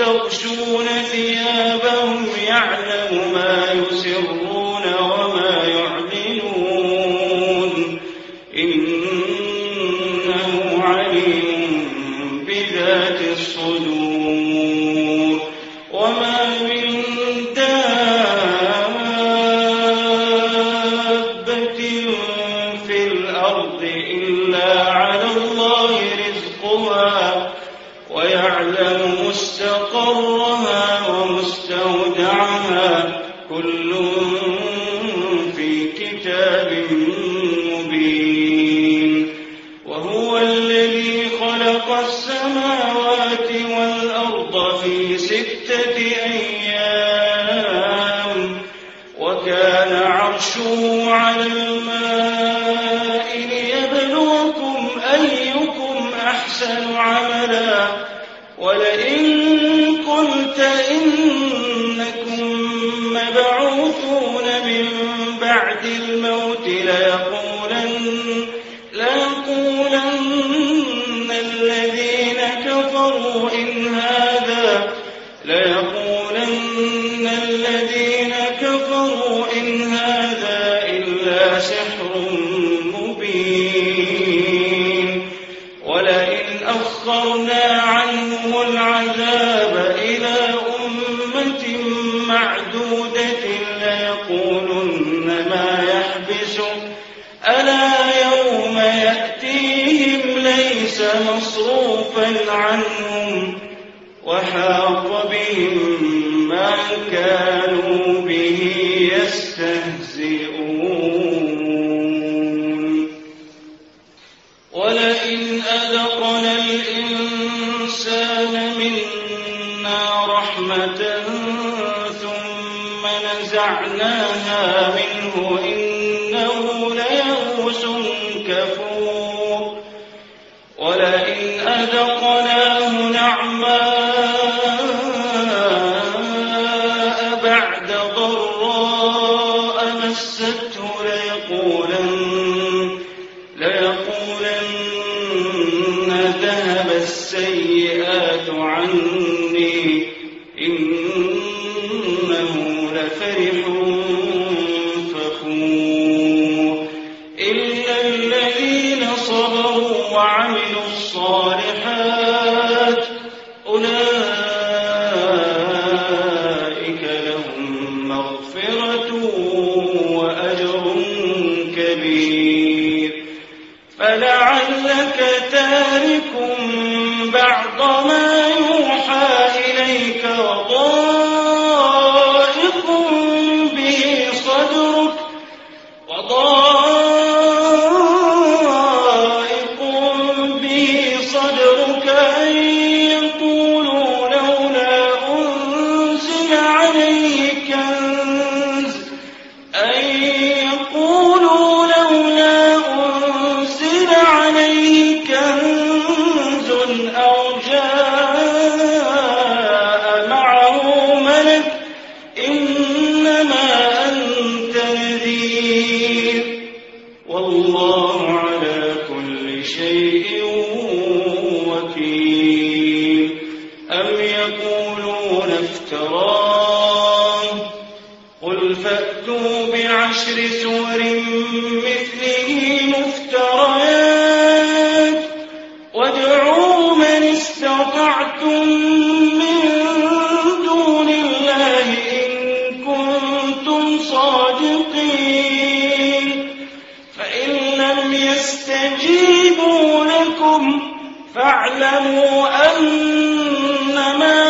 يستغشون ثيابهم You. مغفرة وأجر كبير. فلعلك تارك بعض ما فاعلموا أنما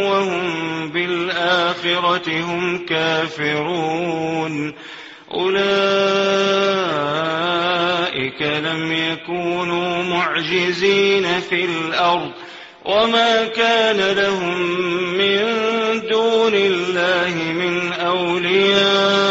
بالآخرة هم كافرون. أولئك لم يكونوا معجزين في الأرض. وما كان لهم من دون الله من أولياء.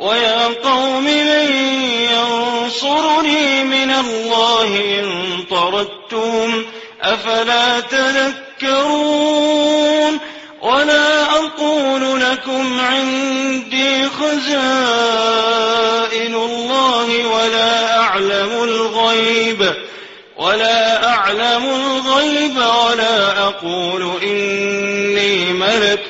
ويا قوم من ينصرني من الله إن طردتم. أفلا تذكرون؟ ولا أقول لكم عندي خزائن الله ولا أعلم الغيب. ولا أعلم الغيب ولا أقول إني ملك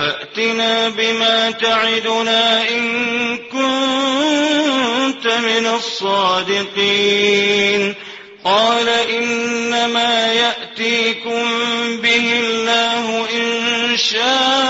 فأتنا بما تعدنا إن كنت من الصادقين. قال إنما يأتيكم به الله إن شاء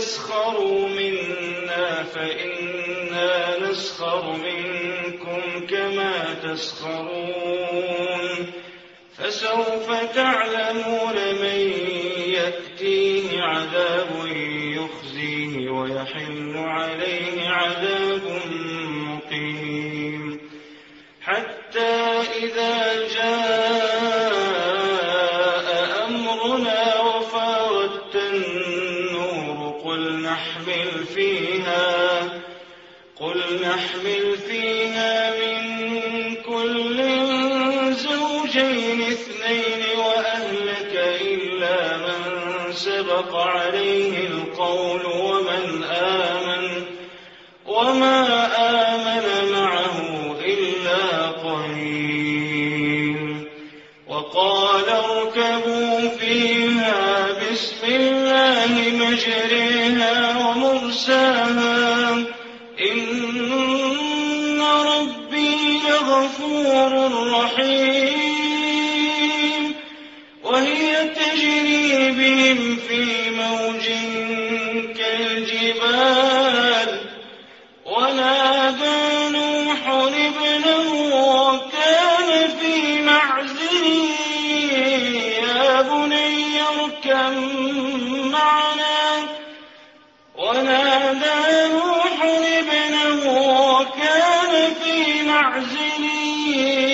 تسخروا منا فإنا نسخر منكم كما تسخرون فسوف تعلمون فاعزليه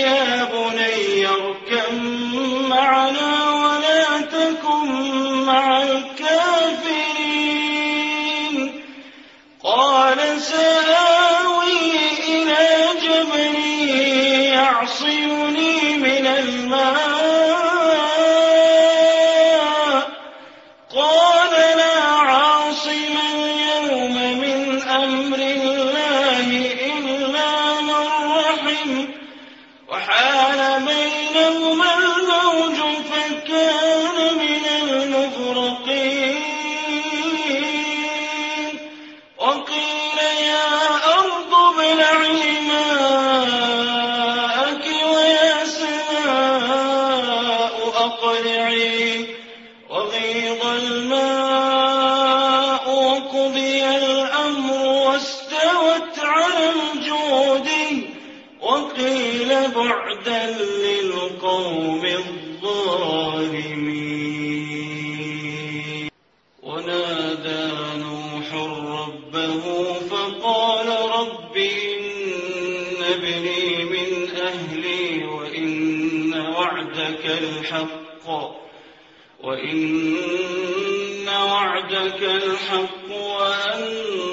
الحق وأنت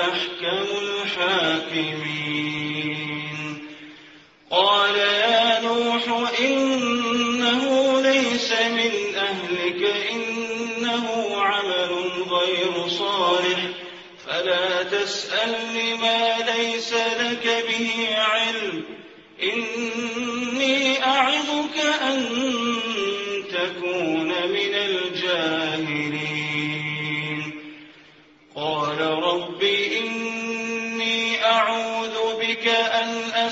أحكم الحاكمين. قال يا نوح إنه ليس من أهلك إنه عمل غير صالح. فلا تسألني ما ليس لك به علم. إني أعظك أن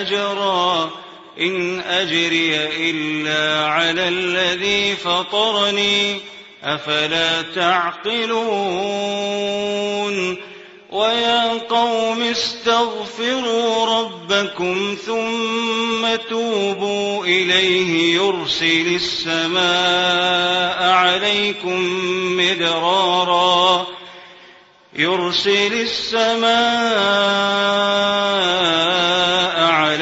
أجرا. إن أجري إلا على الذي فطرني. أفلا تعقلون؟ ويا قوم استغفروا ربكم ثم توبوا إليه يرسل السماء عليكم مدرارا. يرسل السماء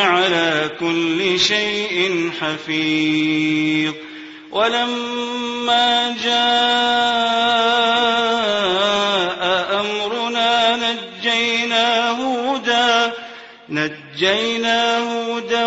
على كل شيء حفيظ. ولما جاء أمرنا نجينا هودا نجينا هودا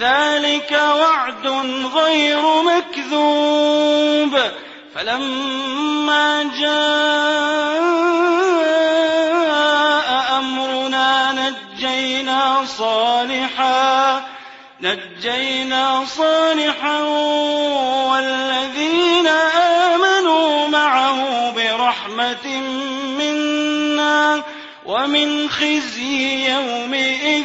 ذلك وعد غير مكذوب. فلما جاء أمرنا نجينا صالحا نجينا صالحا والذين آمنوا معه برحمة منا ومن خزي يومئذ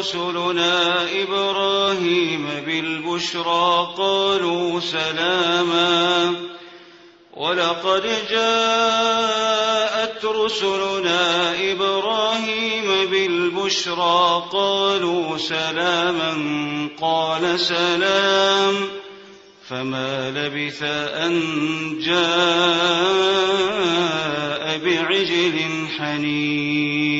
رسلنا إبراهيم بالبشرى قالوا سلاما. ولقد جاءت رسلنا إبراهيم بالبشرى قالوا سلاما. قال سلام. فما لبث أن جاء بعجل حنيذ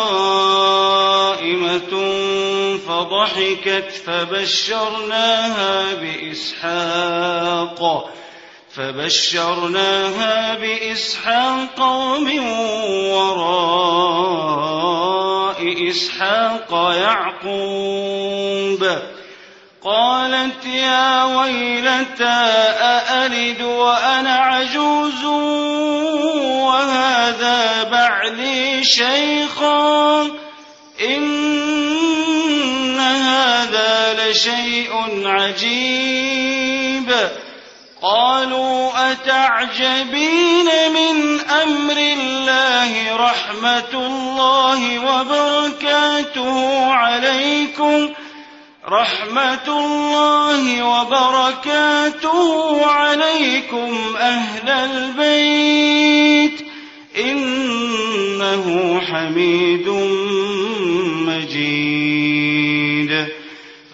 فضحكت فبشرناها بإسحاق فبشرناها بإسحاق ومن وراء إسحاق يعقوب. قالت يا ويلتى أألد وأنا عجوز وهذا بعلي شيخا؟ لشيء عجيب. قالوا أتعجبين من أمر الله رحمة الله وبركاته عليكم؟ رحمة الله وبركاته عليكم أهل البيت. إنه حميد مجيد.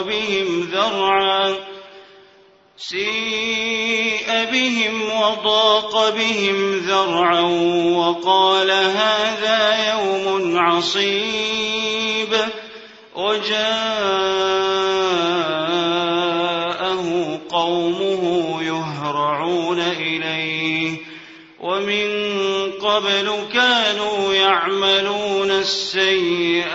بهم ذرعا سيء بهم وضاق بهم ذرعا وقال هذا يوم عصيب. وجاءه قومه يهرعون إليه. ومن قبل كانوا يعملون السيئات.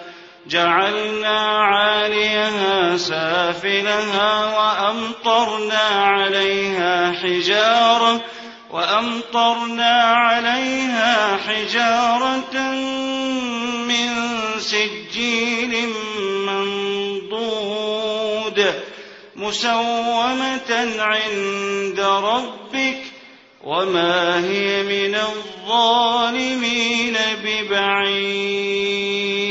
جعلنا عاليها سافلها وأمطرنا عليها حجارة وأمطرنا عليها حجارة من سجيل منضود مسومة عند ربك وما هي من الظالمين ببعيد.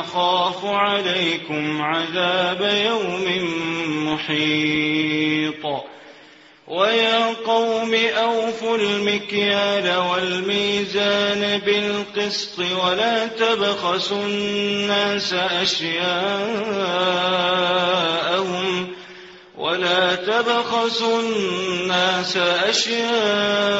أخاف عليكم عذاب يوم محيط. ويا قوم أوفوا المكيال والميزان بالقسط ولا تبخسوا الناس أشياءهم ولا تبخسوا الناس أشياءهم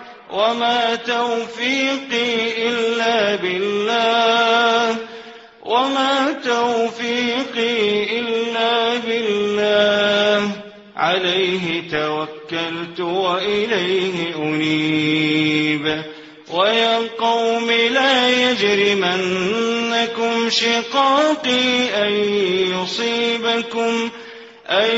وما توفيقي إلا بالله. وما توفيقي إلا بالله. عليه توكلت وإليه أنيب. ويا قوم لا يجرمنكم شقاقي أن يصيبكم أن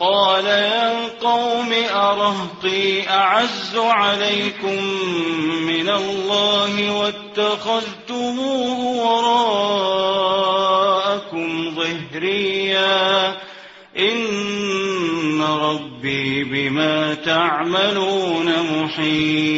قال يا قوم أرهطي أعز عليكم من الله واتخذتموه وراءكم ظهريا. إن ربي بما تعملون محيط.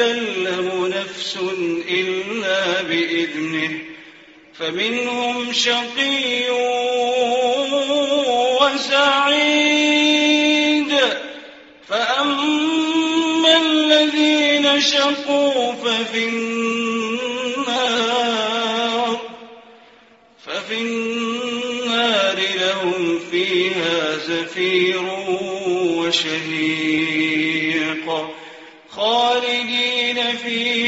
تكلم نفس إلا بإذنه فمنهم شقي وسعيد. فأما الذين شقوا ففي النار ففي النار لهم فيها زفير وشهيق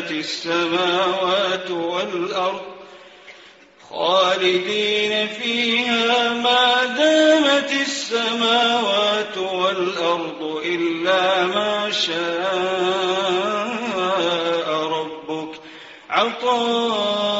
دامت السماوات والأرض خالدين فيها ما دامت السماوات والأرض إلا ما شاء ربك عطاء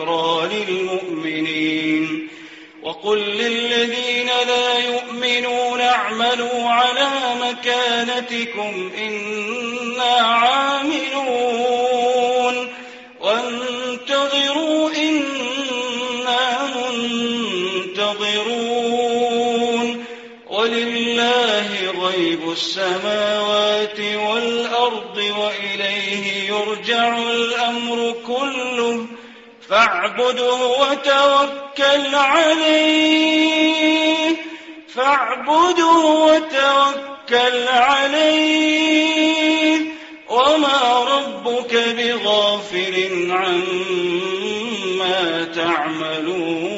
وذكرى للمؤمنين وقل للذين لا يؤمنون اعملوا على مكانتكم إنا عاملون وانتظروا إنا منتظرون ولله غيب السماوات فاعبده وتوكل عليه. فاعبده وتوكل عليه. وما ربك بغافل عما تعملون.